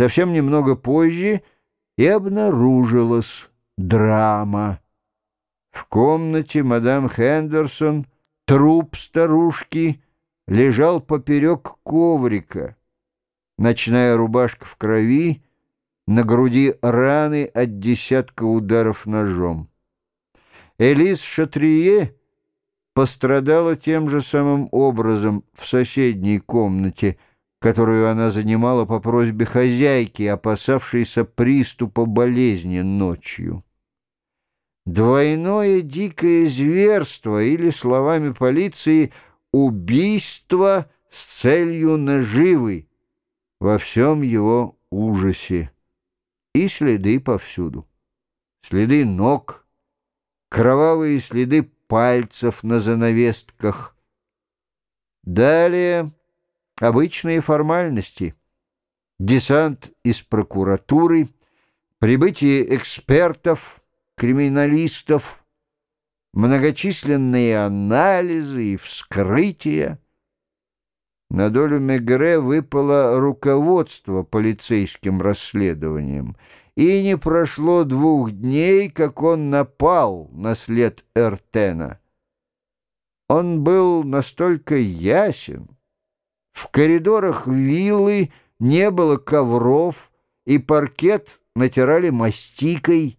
Совсем немного позже и обнаружилась драма. В комнате мадам Хендерсон труп старушки лежал поперек коврика. Ночная рубашка в крови, на груди раны от десятка ударов ножом. Элис Шатрие пострадала тем же самым образом в соседней комнате, которую она занимала по просьбе хозяйки, опасавшейся приступа болезни ночью. Двойное дикое зверство или, словами полиции, убийство с целью наживы во всем его ужасе. И следы повсюду. Следы ног, кровавые следы пальцев на занавесках. Далее обычные формальности. Десант из прокуратуры, прибытие экспертов, криминалистов, многочисленные анализы и вскрытия. На долю Мегре выпало руководство полицейским расследованием, и не прошло двух дней, как он напал на след Эртена. Он был настолько ясен. В коридорах виллы не было ковров, и паркет натирали мастикой.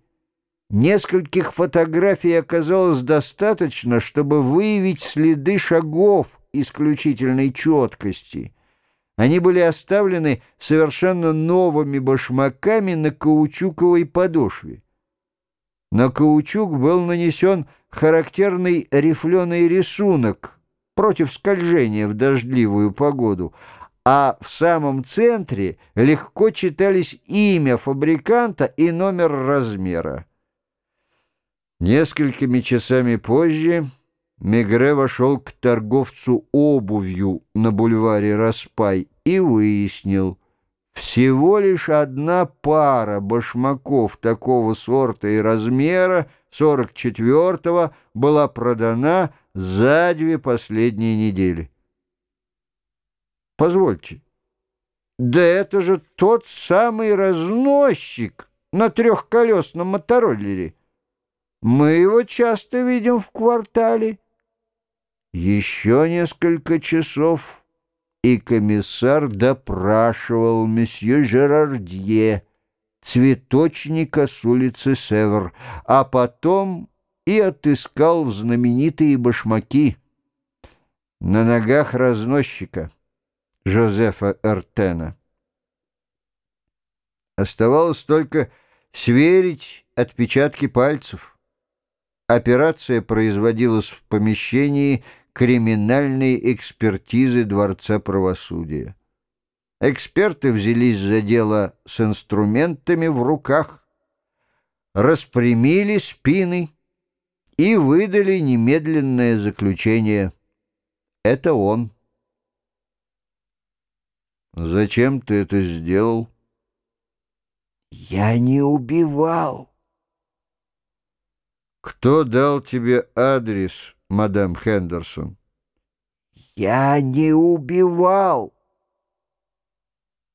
Нескольких фотографий оказалось достаточно, чтобы выявить следы шагов, исключительной четкости. Они были оставлены совершенно новыми башмаками на каучуковой подошве. На каучук был нанесен характерный рифленый рисунок против скольжения в дождливую погоду, а в самом центре легко читались имя фабриканта и номер размера. Несколькими часами позже Мегре вошел к торговцу обувью на бульваре Распай и выяснил, всего лишь одна пара башмаков такого сорта и размера, 44-го, была продана за две последние недели. Позвольте, да это же тот самый разносчик на трехколесном мотороллере. Мы его часто видим в квартале. Еще несколько часов, и комиссар допрашивал месье Жерардье, цветочника с улицы Север, а потом и отыскал знаменитые башмаки на ногах разносчика Жозефа Эртена. Оставалось только сверить отпечатки пальцев. Операция производилась в помещении, криминальной экспертизы Дворца правосудия. Эксперты взялись за дело с инструментами в руках, распрямили спины и выдали немедленное заключение. Это он. «Зачем ты это сделал?» «Я не убивал». «Кто дал тебе адрес?» мадам Хендерсон. «Я не убивал!»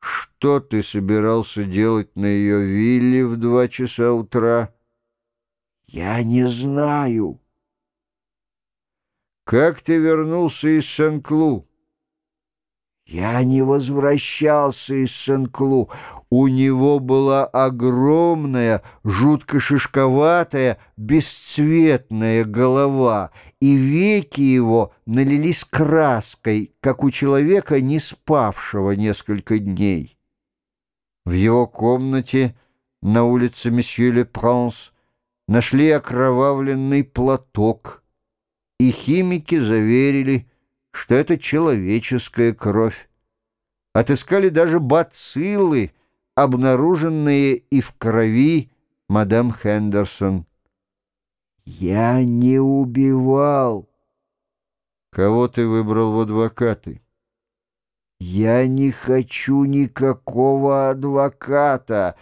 «Что ты собирался делать на ее вилле в два часа утра?» «Я не знаю». «Как ты вернулся из Сен-Клу?» Я не возвращался из Сен-Клу. У него была огромная, жутко шишковатая, бесцветная голова, и веки его налились краской, как у человека, не спавшего несколько дней. В его комнате на улице Месье Ле Пранс нашли окровавленный платок, и химики заверили, что это человеческая кровь. Отыскали даже бациллы, обнаруженные и в крови мадам Хендерсон. «Я не убивал». «Кого ты выбрал в адвокаты?» «Я не хочу никакого адвоката».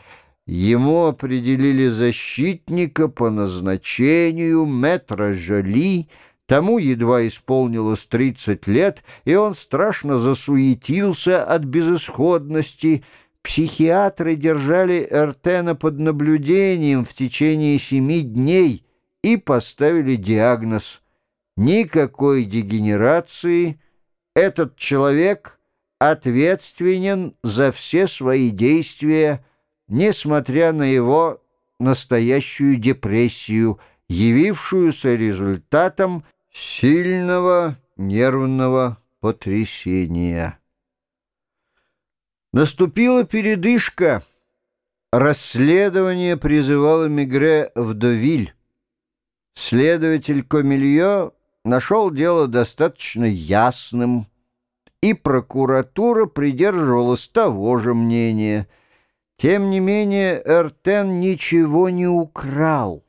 Ему определили защитника по назначению метра Жоли, Тому едва исполнилось тридцать лет, и он страшно засуетился от безысходности. Психиатры держали Эртена под наблюдением в течение семи дней и поставили диагноз «Никакой дегенерации, этот человек ответственен за все свои действия, несмотря на его настоящую депрессию, явившуюся результатом сильного нервного потрясения». Наступила передышка. Расследование призывало Мигре в Довиль. Следователь Комильо нашел дело достаточно ясным, и прокуратура придерживалась того же мнения. Тем не менее, Эртен ничего не украл,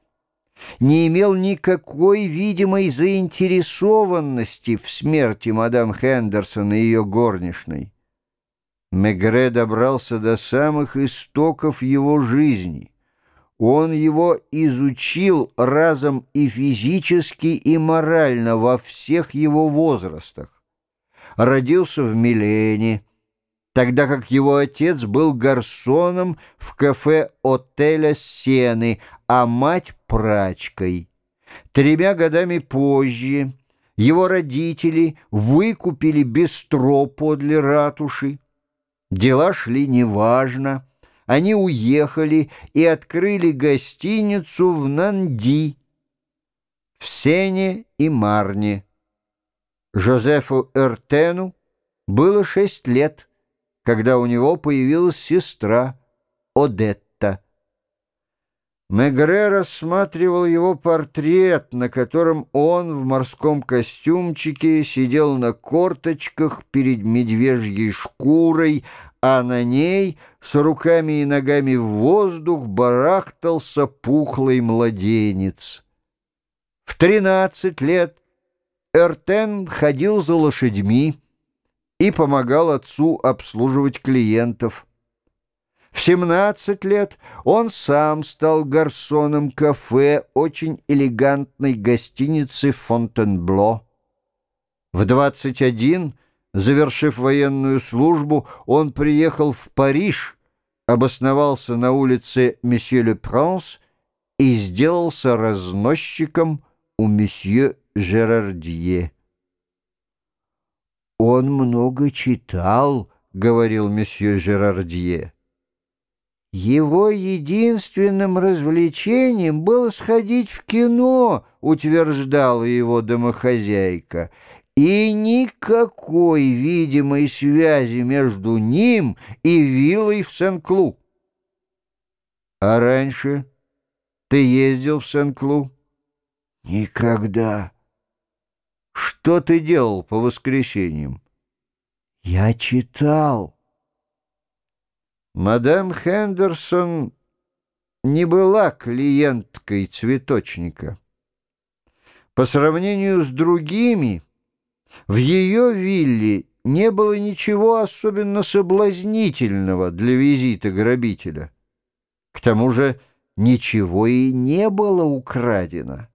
не имел никакой видимой заинтересованности в смерти мадам Хендерсон и ее горничной. Мегре добрался до самых истоков его жизни. Он его изучил разом и физически, и морально во всех его возрастах. Родился в Милене, тогда как его отец был гарсоном в кафе отеля Сены, а мать — прачкой. Тремя годами позже его родители выкупили бестро подле ратуши, Дела шли неважно. Они уехали и открыли гостиницу в Нанди, в Сене и Марне. Жозефу Эртену было шесть лет, когда у него появилась сестра Одетта. Мегре рассматривал его портрет, на котором он в морском костюмчике сидел на корточках перед медвежьей шкурой, а на ней с руками и ногами в воздух барахтался пухлый младенец. В тринадцать лет Эртен ходил за лошадьми и помогал отцу обслуживать клиентов. В 17 лет он сам стал гарсоном кафе очень элегантной гостиницы «Фонтенбло». В 21, завершив военную службу, он приехал в Париж, обосновался на улице Месье Ле Пранс и сделался разносчиком у месье Жерардье. «Он много читал», — говорил месье Жерардье. Его единственным развлечением было сходить в кино, утверждала его домохозяйка, и никакой видимой связи между ним и виллой в Сен-Клу. А раньше ты ездил в Сен-Клу? Никогда. Что ты делал по воскресеньям? Я читал. Мадам Хендерсон не была клиенткой цветочника. По сравнению с другими, в ее вилле не было ничего особенно соблазнительного для визита грабителя. К тому же ничего и не было украдено.